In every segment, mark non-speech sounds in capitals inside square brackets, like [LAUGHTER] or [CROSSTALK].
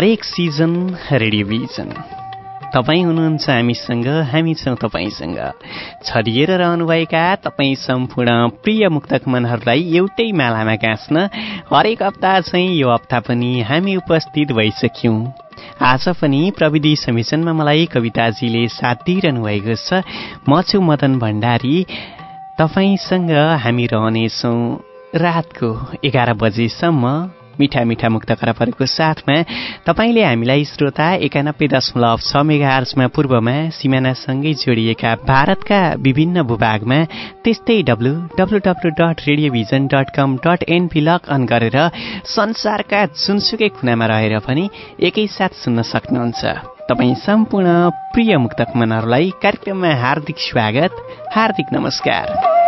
हरेक season Radio Vision. तपाईँ हुनुहुन्छ हामीसँग हामी छौँ तपाईँसँग। छरिएर रहनुभएका तपाईँ सम्पूर्ण प्रिय मुक्तक मनहरूलाई एउटै मालामा गाँच्न हरेक हप्ता चाहिँ यो हप्ता पनि हामी उपस्थित भइसक्यौँ। आज पनि प्रविधि समिशनमा मलाई कविताजीले साथ दिइरहनु भएको छ। म छु मदन भण्डारी। तपाईँसँग हामी रहनेछौँ रातको एघार बजेसम्म। मिठा मिठा मुक्त खराबहरूको साथमा तपाईँले हामीलाई श्रोता एकानब्बे दशमलव छ मेगा आर्समा पूर्वमा सिमानासँगै जोडिएका भारतका विभिन्न भूभागमा त्यस्तै W W W dot radio vision dot com dot NP log on गरेर संसारका जुनसुकै कुनामा रहेर पनि एकैसाथ सुन्न सक्नुहुन्छ। तपाईँ सम्पूर्ण प्रिय मुक्तक मनहरूलाई कार्यक्रममा हार्दिक स्वागत हार्दिक नमस्कार।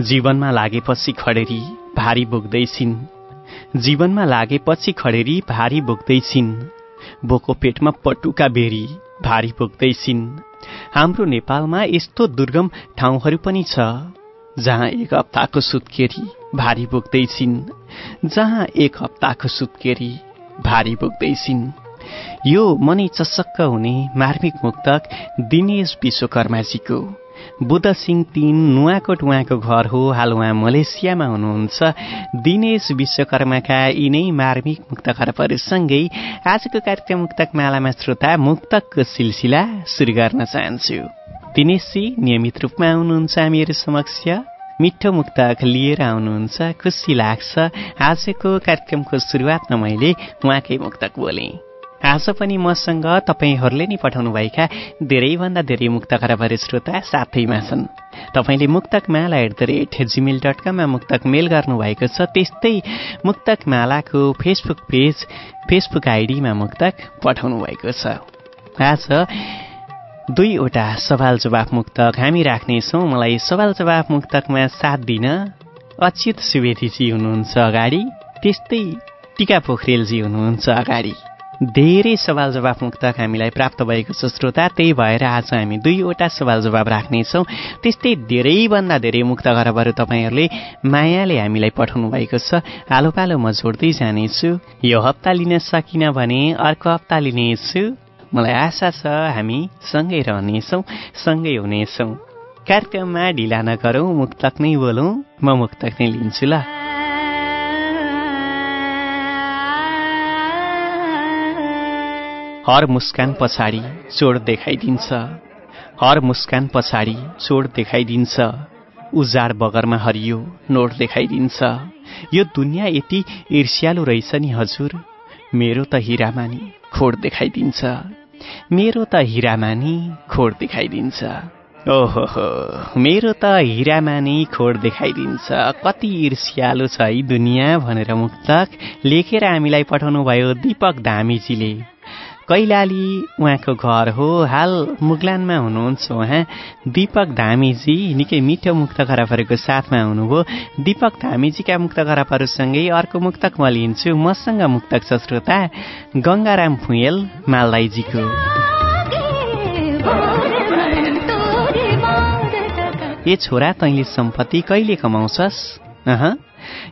जीवनमा लागेपछि खडेरी भारी बोक्दैछिन्। जीवनमा लागेपछि खडेरी भारी बोक्दैछिन्। बोको पेटमा पटुका बेरी भारी बोक्दैछिन्। हाम्रो नेपालमा यस्तो दुर्गम ठाउँहरू पनि छ जहाँ एक हप्ताको सुत्केरी भारी बोक्दैछिन्। जहाँ एक हप्ताको सुत्केरी भारी बोक्दैछिन्। यो मनै चसक्क हुने मार्मिक मुक्तक दिनेश विश्वकर्माजीको बुद्ध सिंह तीन नुवाकोट उहाँको घर हो। हाल उहाँ मलेसियामा हुनुहुन्छ। दिनेश विश्वकर्माका यिनै मार्मिक मुक्त खरबहरूसँगै आजको कार्यक्रम मुक्तक मालामा श्रोता मुक्तकको सिलसिला सुरु गर्न चाहन्छु। दिनेशजी नियमित रूपमा आउनुहुन्छ हामीहरू समक्ष। मिठो मुक्तक लिएर आउनुहुन्छ। खुसी लाग्छ। आजको कार्यक्रमको सुरुवातमा मैले उहाँकै मुक्तक बोलेँ। आज पनि मसँग तपाईँहरूले नि पठाउनुभएका धेरैभन्दा धेरै मुक्त खराबहरू श्रोता साथैमा छन्। तपाईँले Muktak Mala at the rate Gmail dot कममा मुक्तक मेल गर्नुभएको छ त्यस्तै मुक्तक मालाको फेसबुक पेज फेसबुक आइडीमा मुक्तक पठाउनु भएको छ। आज दुईवटा सवाल जवाफ मुक्तक हामी राख्नेछौँ। मलाई सवाल जवाफ मुक्तकमा साथ दिन अच्युत सुवेदीजी हुनुहुन्छ अगाडि त्यस्तै टिका पोखरेलजी हुनुहुन्छ अगाडि। धेरै सवाल जवाफ मुक्तक हामीलाई प्राप्त भएको छ। श्रोता त्यही भएर आज हामी दुईवटा सवाल जवाब राख्नेछौँ। त्यस्तै धेरैभन्दा धेरै मुक्त खरबहरू तपाईँहरूले मायाले हामीलाई पठाउनु भएको छ। आलो पालो म जोड्दै जानेछु। यो हप्ता लिन सकिनँ भने अर्को हप्ता लिनेछु। मलाई आशा छ हामी सँगै रहनेछौँ सँगै हुनेछौँ। कार्यक्रममा ढिला नगरौँ मुक्तक नै बोलौँ। म मुक्तक नै लिन्छु ल। हर मुस्कान पछाडि चोड देखाइदिन्छ। हर मुस्कान पछाडि चोड देखाइदिन्छ। उजाड बगरमा हरियो नोट देखाइदिन्छ। यो दुनियाँ यति ईर्ष्यालु रहेछ नि हजुर। मेरो त हिरामानी खोड देखाइदिन्छ। मेरो त हिरामानी खोड देखाइदिन्छ। ओहो मेरो त हिरामानी खोड देखाइदिन्छ। कति ईर्ष्यालु छ है दुनियाँ भनेर मुक्तक लेखेर हामीलाई पठाउनु भयो दिपक धामीजीले। कैलाली उहाँको घर हो। हाल मुगलानमा हुनुहुन्छ उहाँ। दिपक धामीजी निकै मिठो मुक्त खराबहरूको साथमा हुनुभयो। दिपक धामीजीका मुक्त खराबहरूसँगै अर्को मुक्तक म लिन्छु। मसँग मुक्तक छ श्रोता गङ्गाराम फुएल मालदाईजीको। ए छोरा तैँले सम्पत्ति कहिले कमाउँछस्? अह?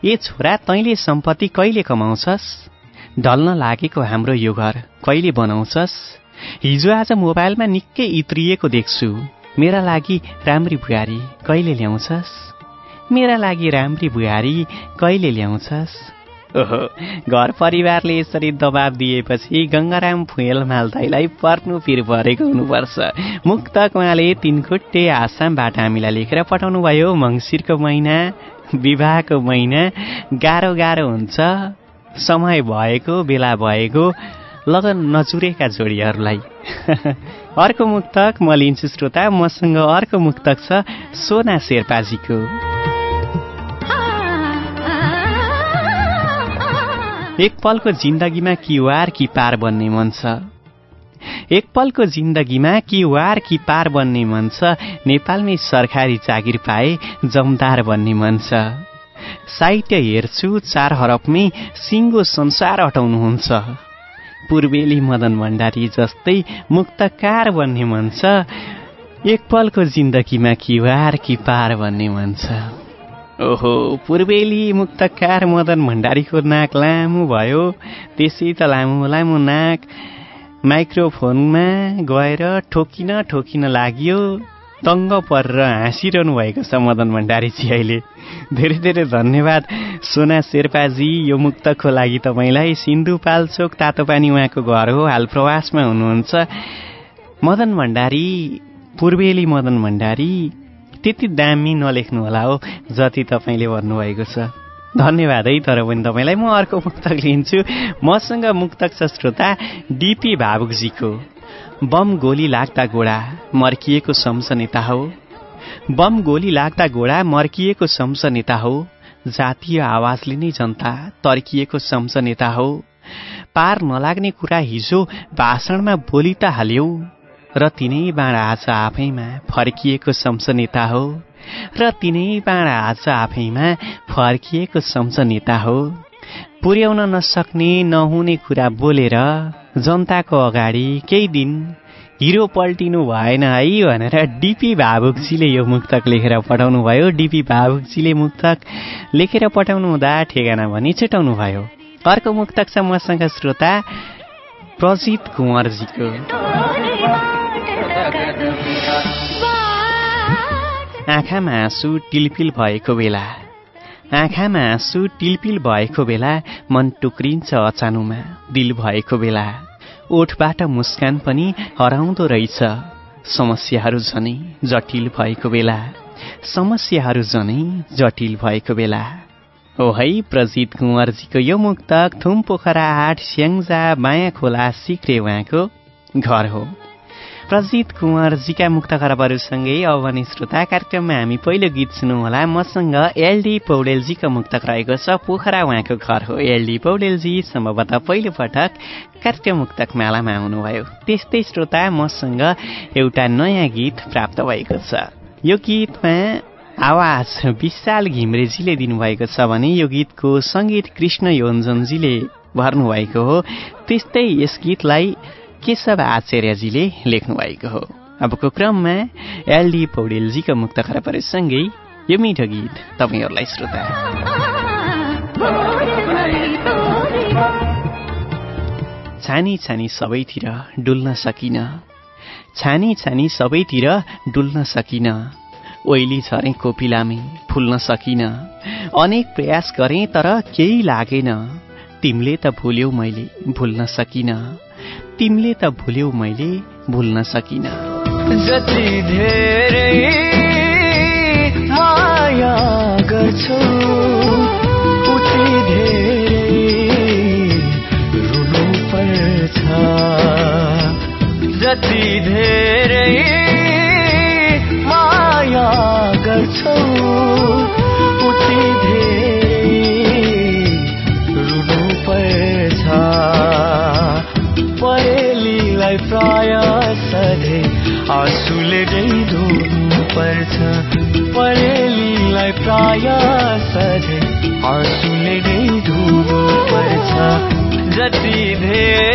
ए छोरा तैँले सम्पत्ति कहिले कमाउँछस्? ढल्न लागेको हाम्रो यो घर कहिले बनाउँछस्? हिजो आज मोबाइलमा निकै इत्रिएको देख्छु। मेरा लागि राम्री बुहारी कहिले ल्याउँछस्? मेरा लागि राम्री बुहारी कहिले ल्याउँछस्? ओहो। घर परिवारले यसरी दबाब दिएपछि गङ्गाराम फुएल मालदाईलाई पर्नु पिर परेको हुनुपर्छ। मुक्तक उहाँले तिनखुट्टे आसामबाट हामीलाई लेखेर पठाउनु भयो मङ्सिरको महिना विवाहको महिना गाह्रो गाह्रो हुन्छ। समय भएको बेला भएको लगन नचुरेका जोडीहरूलाई। [LAUGHS] अर्को मुक्तक म लिन्छु श्रोता मसँग अर्को मुक्तक छ सोना शेर्पाजीको। एक पलको जिन्दगीमा कि वार कि पार बन्ने मन छ। एक पलको जिन्दगीमा कि वार कि पार बन्ने मन छ। नेपालमै सरकारी जागिर पाए जमदार बन्ने मन छ। साहित्य हेर्छु चार हरफमै सिङ्गो संसार अटाउनुहुन्छ। पूर्वेली मदन भण्डारी जस्तै मुक्तकार बन्ने मन छ एक पलको जिन्दगीमा कि वार कि पार भन्ने मन छ ओहो पूर्वेली मुक्तकार मदन भण्डारीको नाक लामो भयो। त्यसै त लामो लामो नाक माइक्रोफोनमा गएर ठोकिन ठोकिन लाग्यो। तङ्ग परेर हाँसिरहनु भएको छ मदन भण्डारीजी अहिले। धेरै धेरै धन्यवाद। सोना शेर्पाजी यो मुक्तको लागि तपाईँलाई सिन्धुपाल्चोक तातो पानी उहाँको घर हो। हाल प्रवासमा हुनुहुन्छ। मदन भण्डारी पूर्वेली मदन भण्डारी त्यति दामी नलेख्नु होला हो जति तपाईँले भन्नुभएको छ। धन्यवाद है तर पनि तपाईँलाई म अर्को मुक्तक लिन्छु। मसँग मुक्तक छ श्रोता डिपी भावुकजीको। बम गोली लाग्दा गोडा मर्किएको सम्झनेता हो। बम गोली लाग्दा गोडा मर्किएको सम्झनेता हो। जातीय आवाजले नै जनता तर्किएको सम्झनेता हो। पार नलाग्ने कुरा हिजो भाषणमा बोली त हाल्यौ र तिनै बाँडा आज आफैमा फर्किएको सम्झनेता हो। र तिनै बाँडा आज आफैमा फर्किएको सम्झनेता हो। पुर्याउन नसक्ने नहुने कुरा बोलेर जनताको अगाडि केही दिन हिरो पल्टिनु भएन है भनेर डिपी भावुकजीले यो मुक्तक लेखेर पठाउनु भयो डिपी भावुकजीले मुक्तक लेखेर पठाउनु हुँदा ठेगाना भनी छुटाउनु भयो अर्को मुक्तक छ मसँग श्रोता प्रजित कुँवरजीको। आँखामा आँसु टिलपिल भएको बेला आँखामा आँसु टिलपिल भएको बेला मन टुक्रिन्छ अचानुमा। दिल भएको बेला। ओठबाट मुस्कान पनि हराउँदो रहेछ। समस्याहरू झनै जटिल भएको बेला। समस्याहरू झनै जटिल भएको बेला। ओ है प्रजित कुँवरजीको यो मुक्तक थुम पोखरा आठ स्याङ्जा बायाँ खोला सिक्रे उहाँको घर हो। प्रजित कुँवरजीका मुक्त खराबहरूसँगै अब भने श्रोता कार्यक्रममा हामी पहिलो गीत सुनौँ मसँग एलडी पौडेलजीको मुक्तक रहेको छ। पोखरा उहाँको घर हो। एलडी पौडेलजी सम्भवतः पहिलो पटक कार्यक्रम मुक्तक मालामा आउनुभयो। त्यस्तै श्रोता मसँग एउटा नयाँ गीत प्राप्त भएको छ। यो गीतमा आवाज विशाल घिम्रेजीले दिनुभएको छ भने यो गीतको सङ्गीत कृष्ण योन्जनजीले भर्नुभएको हो। त्यस्तै यस गीतलाई केशव आचार्यजीले लेख्नु भएको हो? अबको क्रममा एलडी पौडेलजीको मुक्त खराबहरूसँगै यो मिठो गीत तपाईँहरूलाई श्रोता। छानी छानी सबैतिर डुल्न सकिन। छानी छानी सबैतिर डुल्न सकिन। ओइली झरेँ कोपिलामी फुल्न सकिन। अनेक प्रयास गरेँ तर केही लागेन। तिमीले त भुल्यौ मैले भुल्न सकिन। तिमीले त भुल्यौ मैले भुल्न सकिन। जति धेरै माया गर्छौ उति धेरै रुनु पर्छ। जति धेरै परेलीलाई प्राय सधैँ आँसुले नै पर्छ। जति धेरै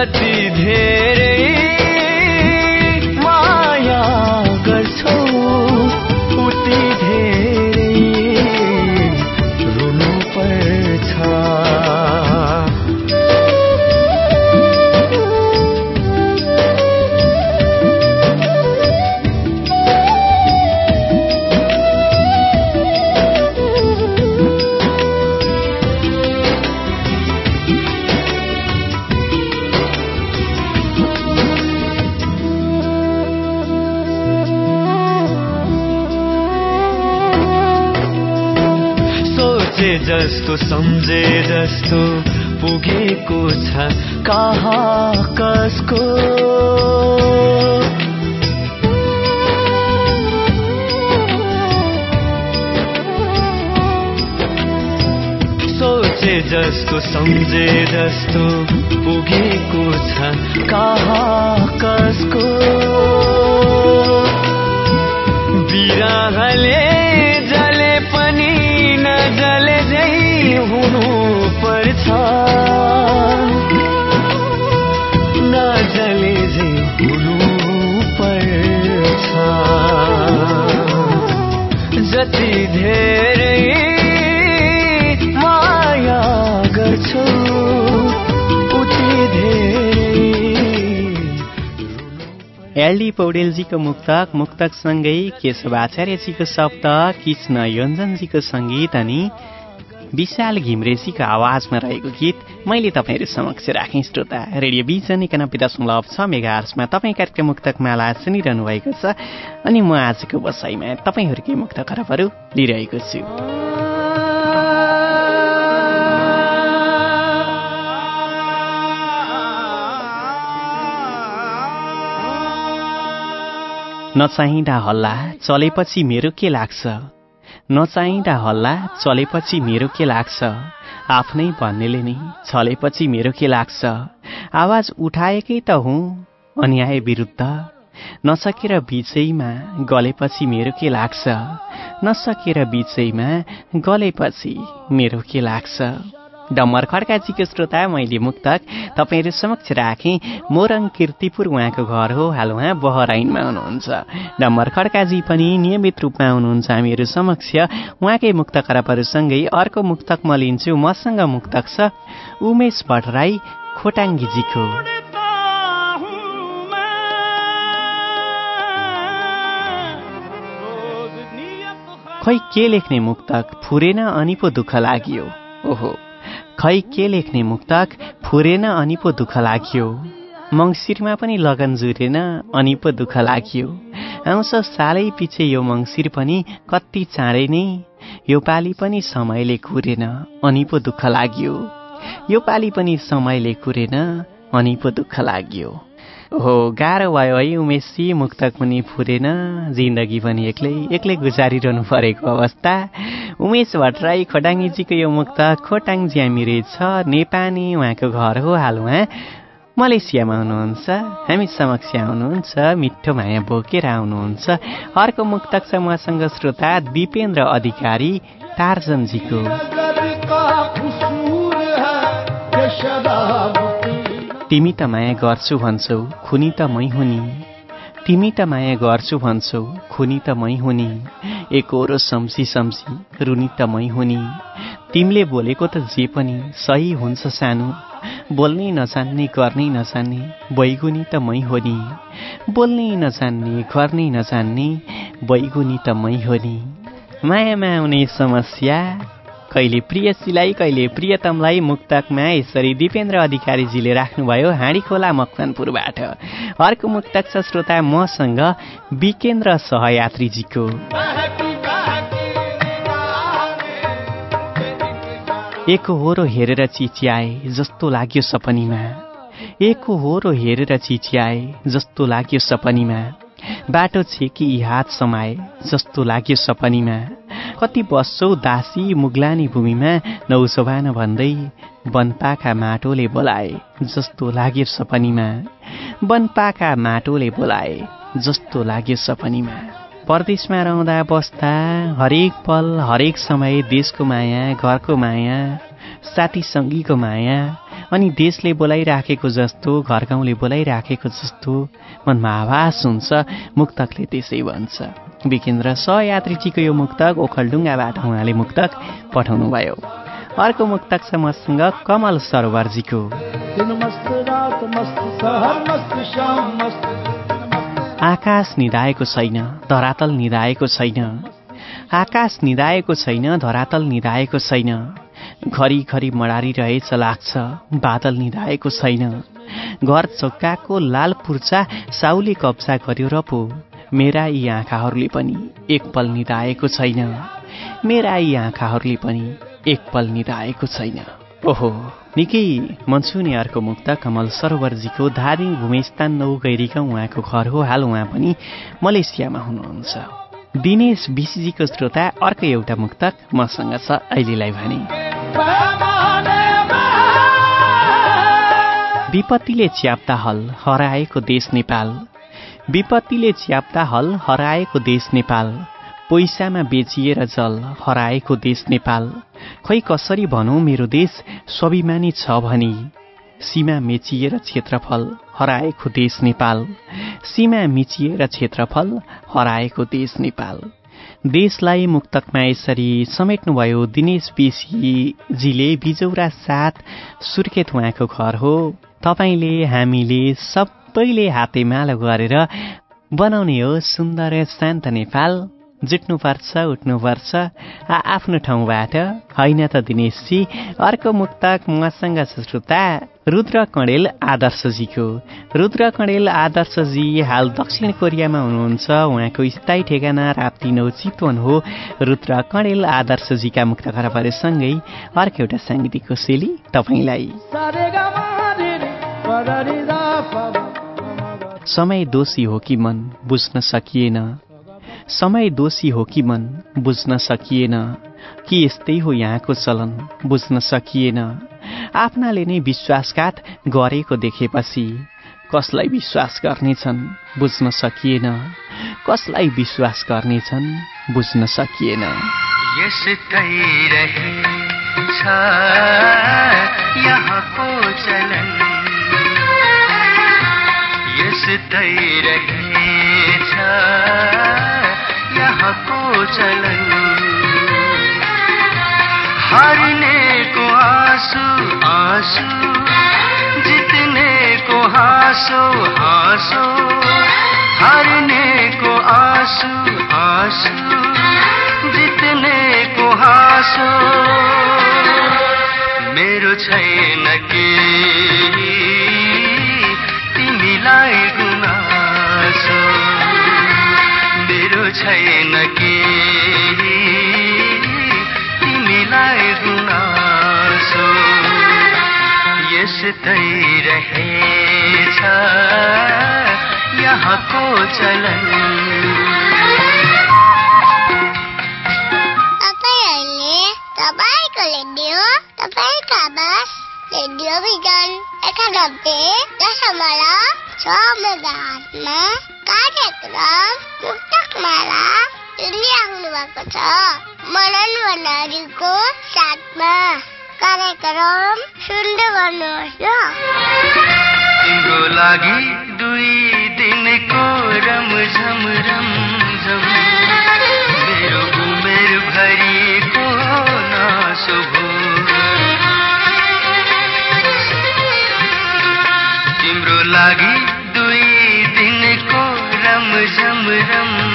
जति धेरै सम्झे जस्तो पुगेको छ। कहाँ कसको? सोचे जस्तो सम्झे जस्तो पुगेको छ। एलडी पौडेलजीको मुक्तक मुक्तकसँगै केशव आचार्यजीको शब्द कृष्ण योन्जनजीको सङ्गीत अनि विशाल घिमरेजीको आवाजमा रहेको गीत मैले तपाईँहरू समक्ष राखेँ। श्रोता रेडियो बिजन एकानब्बे दशमलव छ मेगा आर्समा तपाईँ कार्यक्रम मुक्तक माला सुनिरहनु भएको छ अनि म आजको बसाइमा तपाईँहरूकै मुक्त खरबहरू लिइरहेको छु। नचाहिँदा हल्ला चलेपछि मेरो के लाग्छ? नचाहिँदा हल्ला चलेपछि मेरो के लाग्छ? आफ्नै भन्नेले नै छलेपछि मेरो के लाग्छ? आवाज उठाएकै त हुँ अन्याय विरुद्ध। नसकेर बिचैमा गलेपछि मेरो के लाग्छ? नसकेर बिचैमा गलेपछि मेरो के लाग्छ? डम्बर खड्काजीको श्रोता मैले मुक्तक तपाईँहरू समक्ष राखेँ। मोरङ किर्तिपुर उहाँको घर हो। हाल उहाँ बहराइनमा हुनुहुन्छ। डम्बर खड्काजी पनि नियमित रूपमा हुनुहुन्छ हामीहरू समक्ष। उहाँकै मुक्त खराबहरूसँगै अर्को मुक्तक म लिन्छु। मसँग मुक्तक छ उमेश भट्टराई खोटाङ्गीजीको। खै के लेख्ने मुक्तक? फुरेन अनि पो दुःख लाग्यो। ओहो। खै के लेख्ने मुक्तक फुरेन अनि पो दुःख लाग्यो। मङ्सिरमा पनि लगन जुरेन अनि पो दुःख लाग्यो। आउँछ सालै पछि यो मङ्सिर पनि कति चाँडै नै। यो पालि पनि समयले कुरेन अनि पो दुःख लाग्यो। यो पालि पनि समयले कुरेन अनि पो दुःख लाग्यो। हो गाह्रो भयो है उमेशजी मुक्तक पनि फुरेन जिन्दगी पनि एक्लै एक्लै गुजारिरहनु परेको अवस्था। उमेश भट्टराई खोटाङ्गीजीको यो मुक्त खोटाङ ज्यामी रहेछ नेपाली उहाँको घर हो हाल उहाँ। मलेसियामा हुनुहुन्छ हामी समक्ष आउनुहुन्छ मिठो माया बोकेर आउनुहुन्छ। अर्को मुक्तक छ मसँग श्रोता दिपेन्द्र अधिकारी टार्जनजीको तिमी त माया गर्छु भन्छौ खुनी त मै हुनी। तिमी त माया गर्छु भन्छौ खुनी त मै हुनी। एकरो सम्सी सम्सी रुनी त मै हुनी। तिमीले बोलेको त जे पनि सही हुन्छ सानो। बोल्नै नजान्ने गर्नै नजान्ने बैगुनी त मै हो नि बोल्नै नजान्ने गर्नै नजान्ने बैगुनी त मै हो नि मायामा आउने समस्या कहिले प्रियसीलाई कहिले प्रियतमलाई मुक्तकमा यसरी दिपेन्द्र अधिकारीजीले राख्नुभयो हाँडी खोला मकवानपुरबाट अर्को मुक्तक छ श्रोता मसँग विकेन्द्र सहयात्रीजीको। एकहोरो हेरेर चिच्याए जस्तो लाग्यो सपनीमा। एकहोरो हेरेर चिच्याए जस्तो लाग्यो सपनीमा। बाटो छेकी हात समाए जस्तो लाग्यो सपनीमा। कति बस्छौ दासी मुगलानी भूमिमा? नौसभान भन्दै वनपाका माटोले बोलाए जस्तो लाग्यो सपनीमा। वनपाका माटोले बोलाए जस्तो लाग्यो सपनीमा। परदेशमा रहँदा बस्दा हरेक पल हरेक समय देशको माया घरको माया साथी सङ्गीको माया अनि देशले बोलाइराखेको जस्तो घर गाउँले बोलाइराखेको जस्तो मनमा आभास हुन्छ मुक्तकले त्यसै भन्छ। विकेन्द्र सहयात्रीजीको यो मुक्तक ओखलडुङ्गाबाट उहाँले मुक्तक पठाउनु भयो अर्को मुक्तक छ मसँग कमल सरोवरजीको। आकाश निधाएको छैन धरातल निधाएको छैन। आकाश निधाएको छैन धरातल निधाएको छैन। घरिघरि मडारिरहेछ लाग्छ बादल निधाएको छैन। घर चौकाको लाल पुर्चा साउले कब्जा गर्यो र पो मेरा यी आँखाहरूले पनि एकपल निधाएको छैन। मेरा यी आँखाहरूले पनि एकपल निधाएको छैन। ओहो निकै मन्सुनी अर्को मुक्त कमल सरोवरजीको धादिङ भूमिस्थान नौ गैरीका उहाँको घर हो। हाल उहाँ पनि मलेसियामा हुनुहुन्छ। दिनेश बिसीजीको श्रोता अर्को एउटा मुक्तक मसँग छ अहिलेलाई भने। विपत्तिले च्याप्दा हल हराएको देश नेपाल। विपत्तिले च्याप्दा हल हराएको देश नेपाल। पैसामा बेचिएर जल हराएको देश नेपाल। खै कसरी भनौँ मेरो देश स्वाभिमानी छ भनी। सीमा मेचिएर क्षेत्रफल हराएको देश नेपाल। सीमा मिचिएर क्षेत्रफल हराएको देश नेपाल। देशलाई मुक्तकमा यसरी समेट्नुभयो दिनेश पेसीजीले बिजौरा साथ सुर्खेत उहाँको घर हो। तपाईँले हामीले सबैले हातेमालो गरेर बनाउने हो सुन्दर शान्त नेपाल। जुट्नुपर्छ उठ्नुपर्छ। आफ्नो ठाउँबाट होइन त दिनेशजी अर्को मुक्तक मसँग छ श्रोता रुद्र कणेल आदर्शजीको। रुद्र कणेल आदर्शजी हाल दक्षिण कोरियामा हुनुहुन्छ। उहाँको स्थायी ठेगाना राप्ती नौ चितवन हो। रुद्र कणेल आदर्शजीका मुक्त खराबहरूसँगै अर्को एउटा साङ्गीतिक शैली तपाईँलाई। समय दोषी हो कि मन बुझ्न सकिएन। समय दोषी हो कि मन बुझ्न सकिएन कि यस्तै हो यहाँको चलन बुझ्न सकिएन। आफ्नाले नै विश्वासघात गरेको देखेपछि कसलाई विश्वास गर्नेछन् बुझ्न सकिएन? कसलाई विश्वास गर्नेछन् बुझ्न सकिएन? यहाँको चलन। यस्तै रहेछ। यहाँको चलन हारने को आंसू आंसू। जितने को हाँसो हाँसो। हारने को आंसू आंसू। जितने को हाँसो। मेरो छैन के तिमीलाई गुनासो। छैन के तिमीलाई गुनासो यस्तै रहेछ। यहाँको चलन। तपाईँको रेडियो तपाईँका आवाज रेडियो भिजन एकानब्बे दशमलव छ मेगाहर्जमा कार्यक्रम मुक्तकमाला सुनिराख्नु भएको छ मनन भण्डारीको साथमा कार्यक्रम सुन्दै गर्नुहोस् तिम्रो लागि दुई दिनको रमझम रमझम मेरो उमेर भरिको नासो तिम्रो लागि दुई दिनको रमझम रमझम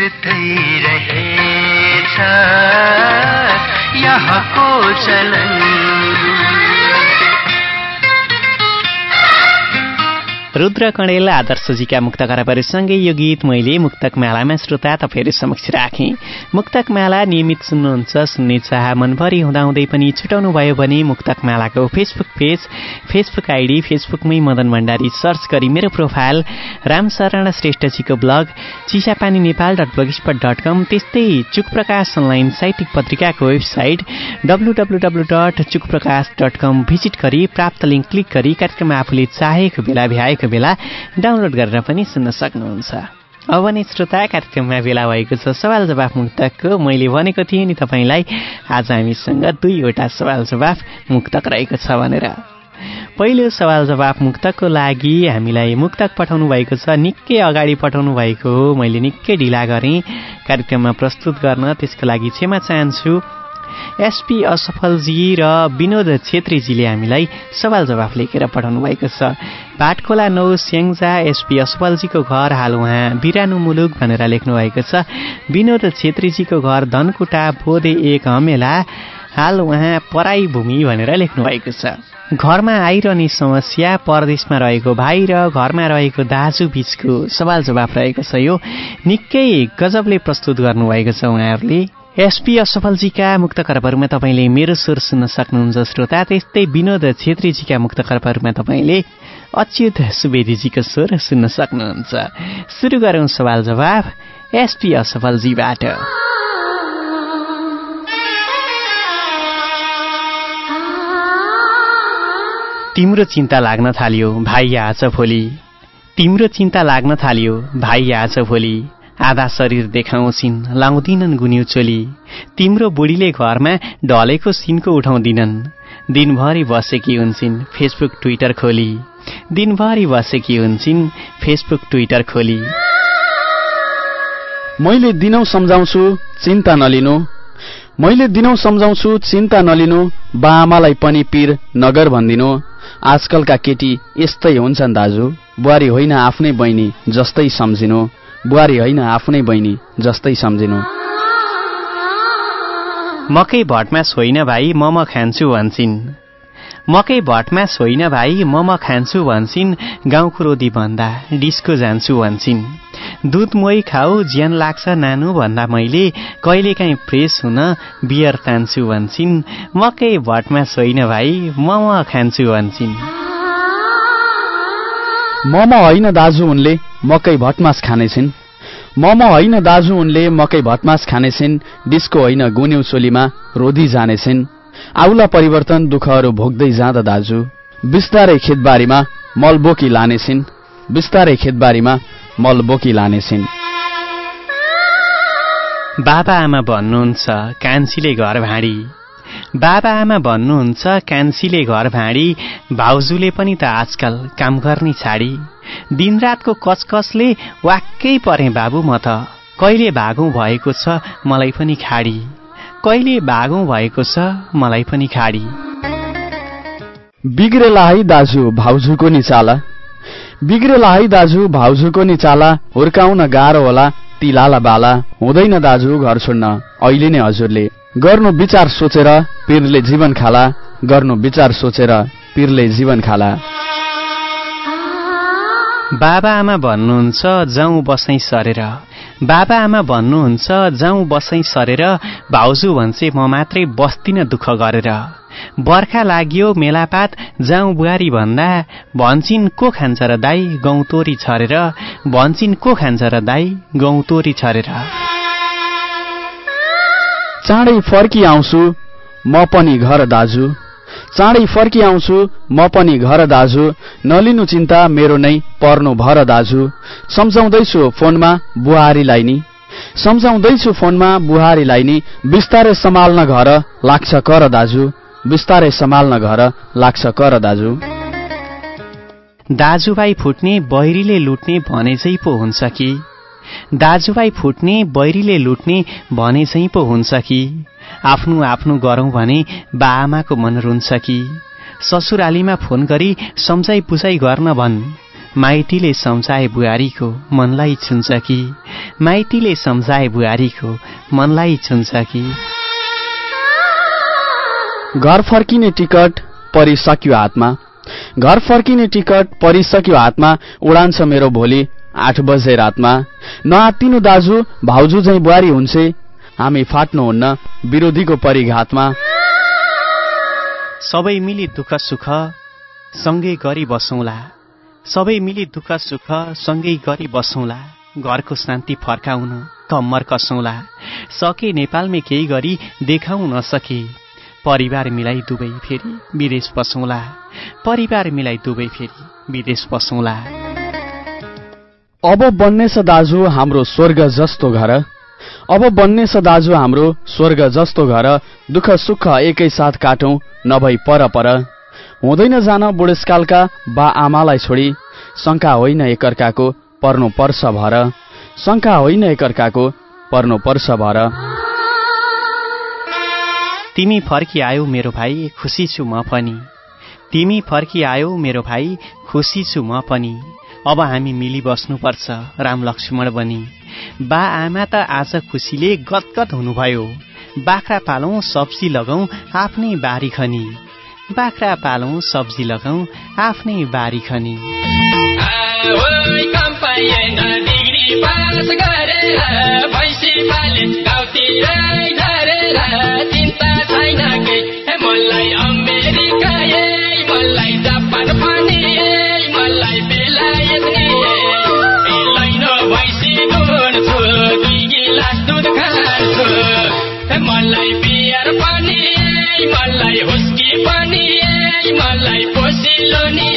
यस्तै रहेछ। यहाँको चलन रुद्र कणेल आदर्शजीका मुक्त खराबहरूसँगै यो गीत मैले मुक्तक मालामा श्रोता तपाईँहरू समक्ष राखेँ। मुक्तक माला नियमित सुन्नुहुन्छ सुन्ने चाह मनभरि हुँदाहुँदै पनि छुटाउनु भयो भने मुक्तक मालाको फेसबुक पेज फेसबुक आइडी फेसबुकमै मदन भण्डारी सर्च गरी मेरो profile Ramsharan श्रेष्ठजीको blog Chisapani Nepal dot blogspot dot com त्यस्तै चुक प्रकाश अनलाइन साहित्यिक पत्रिकाको website W W W dot dot com visit गरी प्राप्त लिङ्क क्लिक गरी कार्यक्रम आफूले चाहेको बेला भ्याएको बेला डाउनलोड गरेर पनि सुन्न सक्नुहुन्छ। अब नै श्रोता कार्यक्रममा बेला भएको छ सवाल जवाफ मुक्तकको मैले भनेको थिएँ नि तपाईँलाई आज हामीसँग दुईवटा सवाल जवाफ मुक्तक रहेको छ भनेर। पहिलो सवाल जवाफ मुक्तकको लागि हामीलाई मुक्तक पठाउनु भएको छ। निकै अगाडि पठाउनु भएको हो। मैले निकै ढिला गरेँ। कार्यक्रममा प्रस्तुत गर्न त्यसको लागि क्षमा चाहन्छु। एसपी असफलजी र विनोद छेत्रीजीले हामीलाई सवाल जवाफ लेखेर पठाउनु भएको छ। भाटखोला नौ स्याङ्जा एसपी असफलजीको घर हाल उहाँ बिरानु मुलुक भनेर लेख्नु भएको छ। विनोद छेत्रीजीको घर धनकुटा बोधे एक हमेला हाल उहाँ पराई भूमि भनेर लेख्नु भएको छ। घरमा आइरहने समस्या परदेशमा रहेको भाइ र घरमा रहेको दाजु बीचको सवाल जवाफ रहेको छ यो। निकै गजबले प्रस्तुत गर्नुभएको छ उहाँहरूले। एसपी असफलजीका मुक्त खरबहरूमा तपाईँले मेरो स्वर सुन्न सक्नुहुन्छ। श्रोता त्यस्तै विनोद छेत्रीजीका मुक्त खरबहरूमा तपाईँले अच्युत सुवेदीजीको स्वर सुन्न सक्नुहुन्छ। सुरु गरौँ सवाल जवाफ एसपी असफलजीबाट। तिम्रो चिन्ता लाग्न थाल्यो भाइ आज भोलि। तिम्रो चिन्ता लाग्न थाल्यो भाइ आज भोलि। आधा शरीर देखाउँछिन् लाउँदिनन् गुन्यु चोली। तिम्रो बुढीले घरमा ढलेको सिनको उठाउँदिनन्। दिनभरि बसेकी हुन्छन् फेसबुक ट्विटर खोली। दिनभरि बसेकी हुन्छन् फेसबुक ट्विटर खोली। मैले दिनौ सम्झाउँछु चिन्ता नलिनु। मैले दिनौ सम्झाउँछु चिन्ता नलिनु। बा आमालाई पनि पीर नगर भनिदिनु। आजकलका केटी यस्तै हुन्छन् दाजु। बुहारी होइन आफ्नै बहिनी जस्तै सम्झिनु। बुहारी होइन आफ्नै बहिनी जस्तै सम्झिनु। मकै भटमास होइन भाइ मम खान्छु भन्छन्। मकै भटमास होइन भाइ मम खान्छु भन्छन्। गाउँको रोदी भन्दा डिस्को जान्छु भन्छन्। दुध मोही खाऊ ज्यान लाग्छ नानु भन्दा मैले कहिलेकाहीँ फ्रेस हुन बियर तान्छु भन्छन्। मकै भटमास होइन भाइ मम खान्छु भन्छन्। मम होइन दाजु उनले मकै भटमास खानेछिन्। मम होइन दाजु उनले मकै भटमास खानेछिन् डिस्को होइन गुन्यौ चोलीमा रोधी जानेछिन्। आउला परिवर्तन दुःखहरू भोग्दै जाँदा दाजु बिस्तारै खेतबारीमा मलबोकी लानेछिन् बिस्तारै खेतबारीमा मलबोकी लानेछिन्। बाबा आमा भन्नुहुन्छ कान्छीले घर भाँडी बाबा आमा भन्नुहुन्छ कान्छीले घर भाँडी भाउजूले पनि त आजकल काम गर्ने छाडी। दिनरातको कचकचले वाक्कै परे बाबु म त। कहिले भागौँ भएको छ मलाई पनि खाडी। कहिले भागौँ भएको छ मलाई पनि खाडी। बिग्रेला है दाजु भाउजूको नि चाला बिग्रेला है दाजु भाउजूको नि चाला हुर्काउन गाह्रो होला ती लाला बाला। हुँदैन दाजु घर छोड्न। अहिले नै हजुरले गर्नु विचार सोचेर पीरले जीवन खाला गर्नु विचार सोचेर पीरले जीवन खाला। बाबा आमा भन्नुहुन्छ जाउँ बसैँ सरेर। बाबा आमा भन्नुहुन्छ जाउँ बसैँ सरेर। भाउजू भन्छे म मात्रै बस्दिन दुःख गरेर। बर्खा लाग्यो मेलापात जाउँ बुहारी भन्दा भन्छन् को खान्छ र दाई गौतोरी छरेर। भन्छन् को खान्छ र दाई गौतोरी छरेर। चाँडै फर्की आउँछु म पनि घर दाजु। चाँडै फर्की आउँछु म पनि घर दाजु। नलिनु चिन्ता मेरो नै पर्नु भर दाजु। सम्झाउँदैछु फोनमा बुहारीलाई नि। सम्झाउँदैछु फोनमा बुहारीलाई नि बिस्तारै सम्हाल्न घर लाग्छ कर दाजु। बिस्तारै सम्हाल्न घर लाग्छ कर दाजु। दाजुभाइ फुट्ने बहिरीले लुट्ने भने चाहिँ पो हुन्छ कि? दाजुभाइ फुट्ने बैरीले लुट्ने भने चाहिँ पो हुन्छ कि? आफ्नो आफ्नो गरौँ भने बाआमाको मन रुन्छ कि? ससुरालीमा फोन गरी सम्झाइ पुसाइ गर्न भन्। माइतीले सम्झाए बुहारीको मनलाई छुन्छ कि? माइतीले सम्झाए बुहारीको मनलाई छुन्छ कि? घर फर्किने टिकट परिसक्यो हातमा। घर फर्किने टिकट परिसक्यो हातमा उडान छ मेरो भोलि। आठ बजे रातमा नआत्तिनु दाजु भाउजू झै बुहारी हुन्छे हामी फाट्नुहुन्न विरोधीको परिघातमा। सबै मिली दुःख सुख सँगै गरी बसौँला। सबै मिली दुःख सुख सँगै गरी बसौँला। घरको शान्ति फर्काउन कम्मर कसौँला। सके नेपालमै केही गरी देखाउन नसके। परिवार मिलाई दुवै फेरि विदेश बसौँला। परिवार मिलाई दुवै फेरि विदेश बसौँला। अब बन्नेछ दाजु हाम्रो स्वर्ग जस्तो घर। अब बन्नेछ दाजु हाम्रो स्वर्ग जस्तो घर। दुःख सुख एकैसाथ काटौं नभई पर पर। हुँदैन जान बुढेसकालका बा आमालाई छोडी। शङ्का होइन एकअर्काको पर्नु पर्छ भर। शङ्का होइन एकअर्काको पर्नु पर्छ भर। तिमी फर्किआयौ मेरो भाइ खुसी छु म पनि। तिमी फर्किआयौ मेरो भाइ खुसी छु म पनि। अब हामी मिली बस्नुपर्छ राम लक्ष्मण बनी। बा आमा त आज खुसीले गदगद हुनुभयो। बाख्रा पालौँ सब्जी लगाउँ आफ्नै बारी खनी। बाख्रा पालौँ सब्जी लगाउँ आफ्नै बारी खनी। चिन्ता छैन मलाई अमेरिका मलाई जापान गिलास दुध मलाई बियर पनि मलाई हुस्की पनि मलाई पोसिलो नि।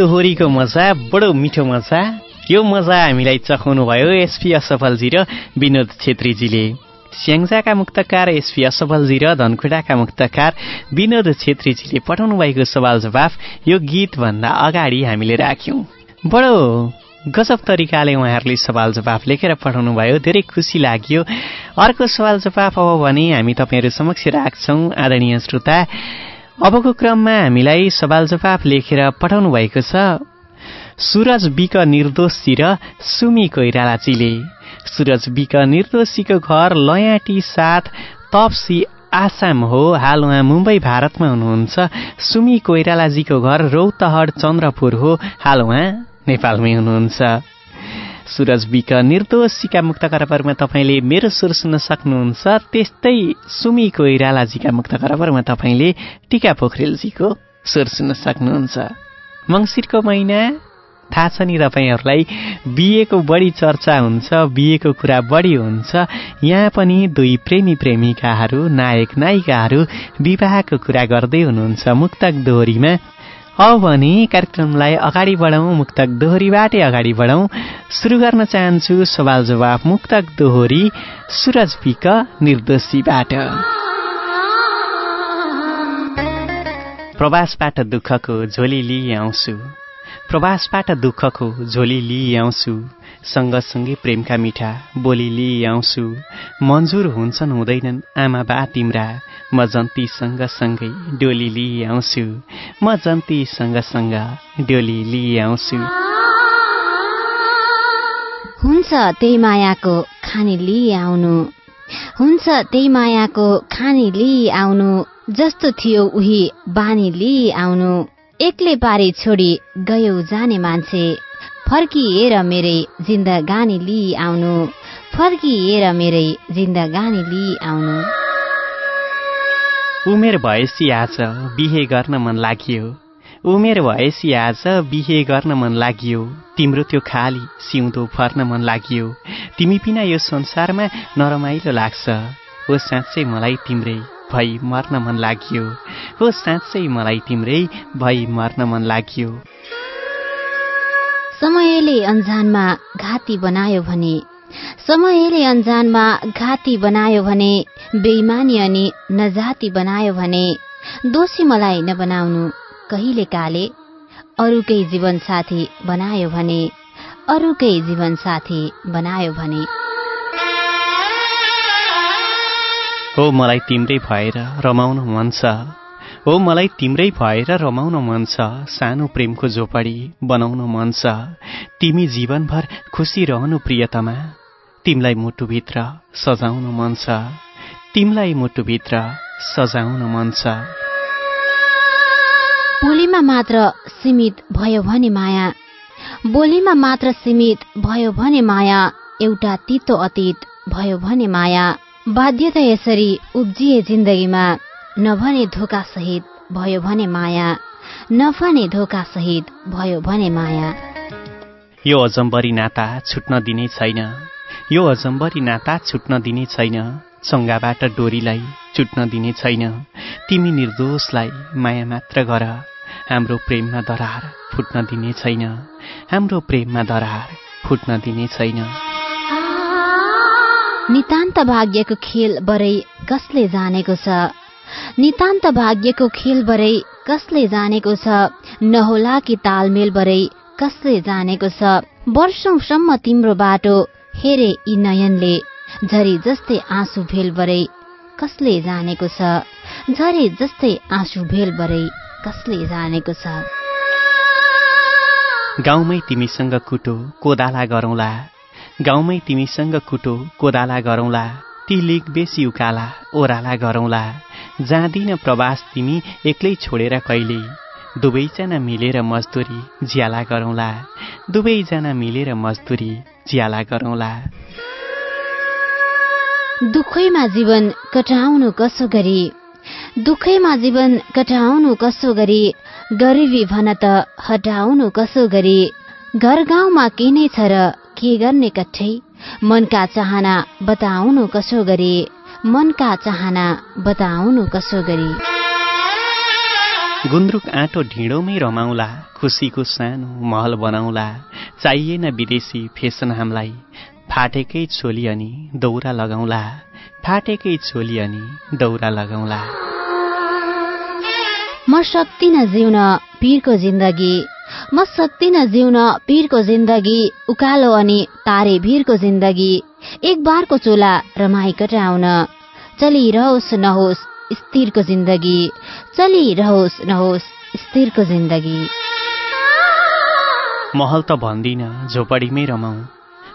मुक्तक दोहोरीको मजा बडो मिठो मजा। यो मजा हामीलाई चखाउनु भयो एसपी असफलजी र विनोद छेत्रीजीले। स्याङ्जाका मुक्तकार एसपी असफलजी र धनखुडाका मुक्तकार विनोद छेत्रीजीले पठाउनु भएको सवाल जवाफ यो गीतभन्दा अगाडि हामीले राख्यौँ। बडो गजब तरिकाले उहाँहरूले सवाल जवाफ लेखेर पठाउनु भयो धेरै खुसी लाग्यो। अर्को सवाल जवाफ अब भने हामी तपाईँहरू समक्ष राख्छौँ। आदरणीय श्रोता अबको क्रममा हामीलाई सवाल जवाफ लेखेर पठाउनु भएको छ सुरज बिक निर्दोषी र सुमी कोइरालाजीले। सुरज बिक निर्दोषीको घर लयाटी साथ तपसी आसाम हो। हाल उहाँ मुम्बई भारतमा हुनुहुन्छ। सुमी कोइरालाजीको घर रौतहट चन्द्रपुर हो। हाल उहाँ नेपालमै हुनुहुन्छ। सुरज बिक निर्दोषीका मुक्त खराबहरूमा तपाईँले मेरो स्वर सुन्न सक्नुहुन्छ। त्यस्तै सुमी कोइरालाजीका मुक्त खराबहरूमा तपाईँले टिका पोखरेलजीको स्वर सुन्न सक्नुहुन्छ। मङ्सिरको महिना थाहा छ नि तपाईँहरूलाई बिहेको बढी चर्चा हुन्छ बिहेको कुरा बढी हुन्छ। यहाँ पनि दुई प्रेमी प्रेमिकाहरू नायक नायिकाहरू विवाहको कुरा गर्दै हुनुहुन्छ मुक्तक दोहोरीमा अब भने कार्यक्रमलाई अगाडि बढाउँ मुक्तक दोहोरीबाटै अगाडि बढाउँ। सुरु गर्न चाहन्छु सवाल जवाफ मुक्तक दोहोरी सुरज पिक निर्दोषीबाट। प्रवासबाट दुःखको झोली लिई आउँछु। प्रवासबाट दुःखको झोली लिई आउँछु। सँगसँगै प्रेमका मिठा बोली लिई आउँछु। मन्जुर हुन्छन् हुँदैनन् आमा बा तिम्रा। म जन्ती सँगसँगै डोली लिई आउँछु म जन्ती सँगसँग डोली लिई आउँछु हुन्छ त्यही मायाको खानी लिई आउनु हुन्छ त्यही मायाको खानी लिई आउनु जस्तो थियो उही बानी लिई आउनु एक्लै पारी छोडी गयौ जाने मान्छे। फर्किएर मेरै जिन्दगानी लिई आउनु फर्किएर मेरै जिन्दगानी लिई आउनु उमेर भएपछि आज बिहे गर्न मन लाग्यो। उमेर भएपछि आज बिहे गर्न मन लाग्यो। तिम्रो त्यो खाली सिउँदो फर्न मन लाग्यो। तिमी बिना यो संसारमा नरमाइलो लाग्छ। हो साँच्चै मलाई तिम्रै भई मर्न मन लाग्यो। हो साँच्चै मलाई तिम्रै भई मर्न मन लाग्यो। समयले अन्जानमा घाती बनायो भने समयले अन्जानमा घाती बनायो भने बेइमानी अनि नजाति बनायो भने दोषी मलाई नबनाउनु कहिले काले? अरूकै जीवन साथी बनायो भने अरूकै जीवन साथी बनायो भने। हो मलाई तिम्रै भएर रमाउन मन छ। हो मलाई तिम्रै भएर रमाउन मन छ। सानो प्रेमको झोपडी बनाउन मन छ। तिमी जीवनभर खुसी रहनु प्रियतमा। तिमीलाई मुटुभित्र सजाउन मन छ। तिमीलाई मुटुभित्र सजाउन मन छ। बोलीमा मात्र सीमित भयो भने माया। बोलीमा मात्र सीमित भयो भने माया एउटा तितो अतीत भयो भने माया। बाध्यता यसरी उब्जिए जिन्दगीमा नभने धोका सहित भयो भने माया। नभने धोका सहित भयो भने माया। यो अजम्बरी नाता छुट्न दिने छैन। यो अजम्बरी नाता छुट्न दिने छैन। चङ्गाबाट डोरीलाई छुट्न दिने छैन। तिमी निर्दोषलाई माया मात्र गर। हाम्रो प्रेममा दरार फुट्न दिने छैन। हाम्रो प्रेममा दरार फुट्न दिने छैन। नितान्त भाग्यको खेल बरै कसले जानेको छ? नितान्त भाग्यको खेल बरै कसले जानेको छ? नहोला कि तालमेल बरै कसले जानेको छ? वर्षौंसम्म तिम्रो बाटो हेरे यी नयनले झरी जस्तै आँसु भेल बरै। कसले जानेको छ? झरे जस्तै आँसु भेल बरै। कसले जानेको छ? गाउँमै तिमीसँग कुटो कोदाला गरौँला। गाउँमै तिमीसँग कुटो कोदाला गरौँला। ती लिग बेसी उकाला ओराला गरौँला। जाँदिन प्रवास तिमी एक्लै छोडेर कहिले? दुवैजना मिलेर मजदुरी ज्याला गरौँला। दुवैजना मिलेर मजदुरी ज्याला गरौँला। दुखैमा जीवन कटाउनु कसो गरी? दुखैमा जीवन कटाउनु कसो गरी? गरिबी भन त हटाउनु कसो गरी? घर गाउँमा के नै छ र के गर्ने कठै मनका चाहना बताउनु कसो गरी? मनका चाहना बताउनु कसो गरी? गुन्द्रुक आँटो ढिँडोमै रमाउला खुसीको सानो महल बनाउला। चाहिएन विदेशी फेसन हामीलाई। फाटेकै छोली अनि दौरा लगाउला। फाटेकै छोली अनि दौरा लगाउला। म सक्दिनँ जिउन पीरको जिन्दगी। म सक्दिनँ जिउन पीरको जिन्दगी उकालो अनि तारे भिरको जिन्दगी। एक बारको चोला रमाई कटाउन चलिरहोस् नहोस्। स्थिरको जिन्दगी। चलिरहोस् नहोस् स्थिरको जिन्दगी। महल त भन्दिन झोपडीमै रमाऊ।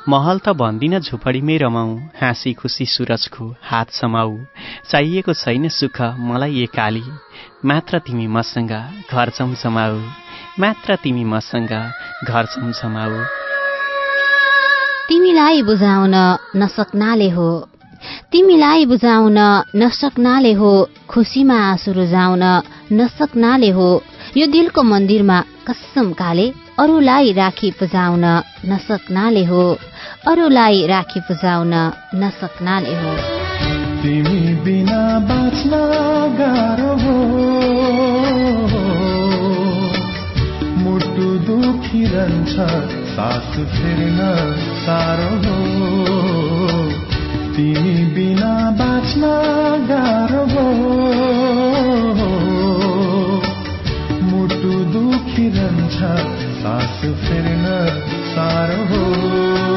महल त भन्दिन झोपडीमै रमाऊ। हाँसी खुसी सुरजको हात समाऊ। चाहिएको छैन सुख मलाई एकाली मात्र तिमी मसँग घर चम्चमाऊ। मात्र तिमी मसँग घर चम्चमाऊ। तिमीलाई बुझाउन नसक्नाले हो। तिमीलाई बुझाउन नसक्नाले हो खुसीमा आँसु रुजाउन नसक्नाले हो। यो दिलको मन्दिरमा कसम काले अरूलाई राखी पुजाउन नसक्नाले हो अरूलाई राखी पुजाउन नसक्नाले हो। तिमी बिना बाँच्न गाह्रो हो। मुटु दुखिरहन्छ सास फेर्न साह्रो हो। तिमी बिना बाँच्न गाह्रो हो। मुटु दुखिरहन्छ सास फेर्न साह्रो हो।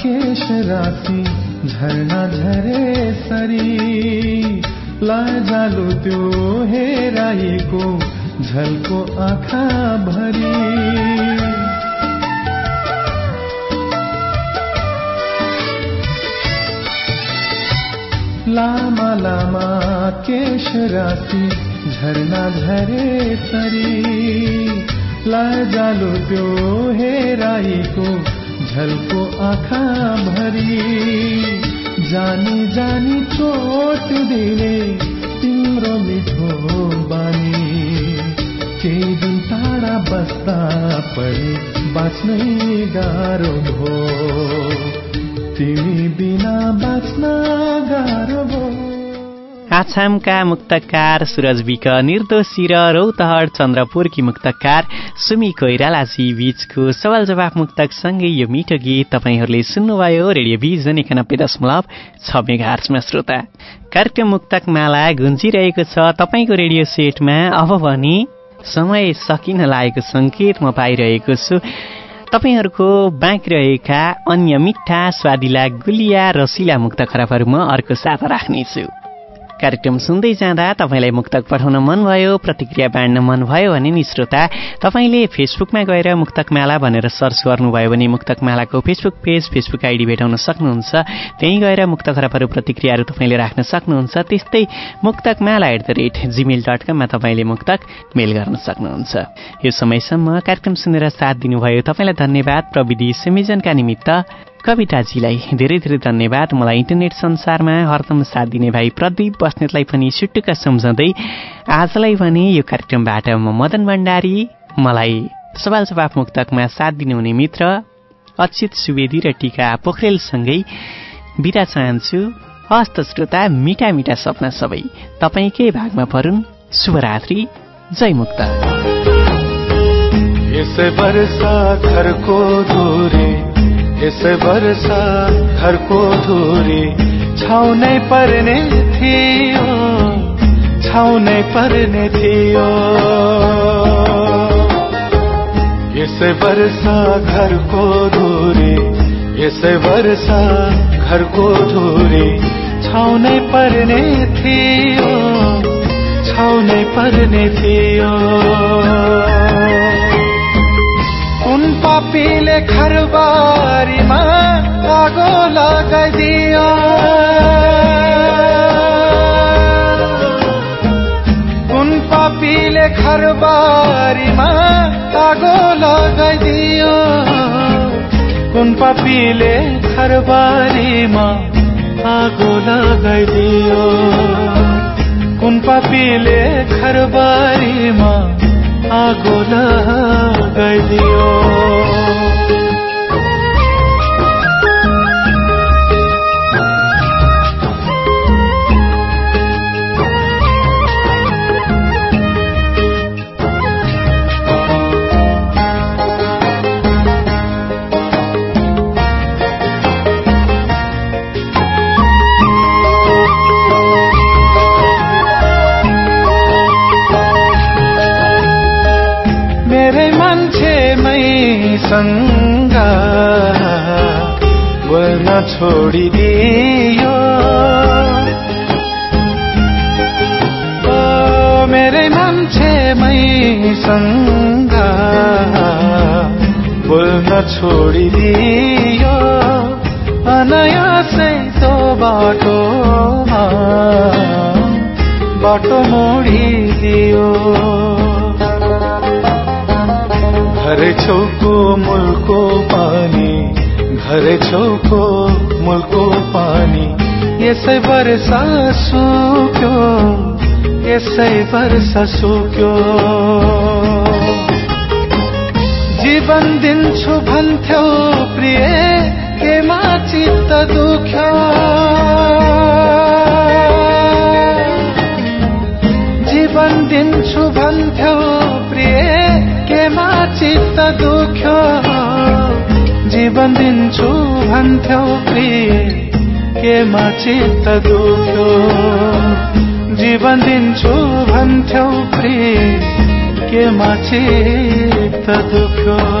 केश झर्ना झरे सरी। लजालु त्यो हेराइको झल्को आँखा भरी। लामा लामा केश राशि झर्ना झरे सरी। लजालु त्यो हेराइको झल्को आँखा भरी। जानी जानी चोट दिने तिम्रो मिठो बानी। केही दिन टाढा बस्दा पनि बाँच्नै गाह्रो भो तिमी बिना बाँच्न गाह्रो भो आछामका मुक्तकार सुरज विक निर्दोषी र रौतहट चन्द्रपुरकी मुक्तकार सुमी कोइरालाजी बीचको सवाल जवाफ मुक्तकसँगै यो मिठो गीत तपाईँहरूले सुन्नुभयो रेडियो भिजन एकानब्बे दशमलव छ मेगार्समा श्रोता। कार्यक्रम मुक्तक माला गुन्जिरहेको छ तपाईँको रेडियो सेटमा। अब भने समय सकिन लागेको सङ्केत म पाइरहेको छु। तपाईँहरूको बाँकी रहेका अन्य मिठा स्वादिला गुलिया रसिला मुक्त खराबहरू म अर्को साथ राख्नेछु। कार्यक्रम सुन्दै जाँदा तपाईँलाई मुक्तक पठाउन मन भयो प्रतिक्रिया बाँड्न मन भयो भने नि श्रोता तपाईँले फेसबुकमा गएर मुक्तक माला भनेर सर्च गर्नुभयो भने मुक्तक मालाको फेसबुक पेज फेसबुक आइडी भेटाउन सक्नुहुन्छ। त्यहीँ गएर मुक्त खराबहरू प्रतिक्रियाहरू तपाईँले राख्न सक्नुहुन्छ। त्यस्तै Muktak Mala at the rate Gmail dot कममा तपाईँले मुक्तक मेल गर्न सक्नुहुन्छ। यो समयसम्म कार्यक्रम सुनेर साथ दिनुभयो। तपाईँलाई धन्यवाद। प्रविधि संयोजनका निमित्त कविताजीलाई धेरै धेरै धन्यवाद। मलाई इन्टरनेट संसारमा हरदम साथ दिने भाइ प्रदीप बस्नेतलाई पनि सुटुक्क सम्झाउँदै आजलाई भने यो कार्यक्रमबाट म मदन भण्डारी। मलाई सवाल जवाफ मुक्तकमा साथ दिनुहुने मित्र अच्युत सुवेदी र टिका पोखरेलसँगै बिदा चाहन्छु। हस्त श्रोता मिठा मिठा सपना सबै तपाईँकै भागमा परुन्। शुभरात्रि जय मुक्त। यसै वर्षा घरको धुरी छाउनै पर्ने थियो छाउनै पर्ने थियो यसै वर्षा घरको धुरी यसै वर्षा घरको धुरी छाउनै पर्ने थियो छाउनै पर्ने थियो पापीले खरबारीमा आगो लगाइदियो। कुन पापीले खरबारीमा आगो लगाइदियो। कुन पापीले खरबारीमा आगो लगाइदियो। कुन पापीले खरबारीमा आगो लगाइदियो मान्छेमैसँग बोल्न छोडिदियो मेरै मान्छेमैसँग बोल्न छोडिदियो अनायासै तो बाटोमा बाटो मोडिदियो घर छेउको मुलको पानी, घर छेउको मुलको पानी। यसै वर्षा सुक्यो यसै वर्षा सुक्यो जीवन दिन्छु भन्थ्यौ प्रिय केमा चित्त दुख्यो जीवन दिन्छु भन्थ्यौ प्रिय केमा चित्त दुख्यो। जीवन दिन्छु भन्थ्यौ प्रिय। केमा चित्त दुख्यो? जीवन दिन्छु भन्थ्यौ प्रिय। केमा चित्त दुख्यो?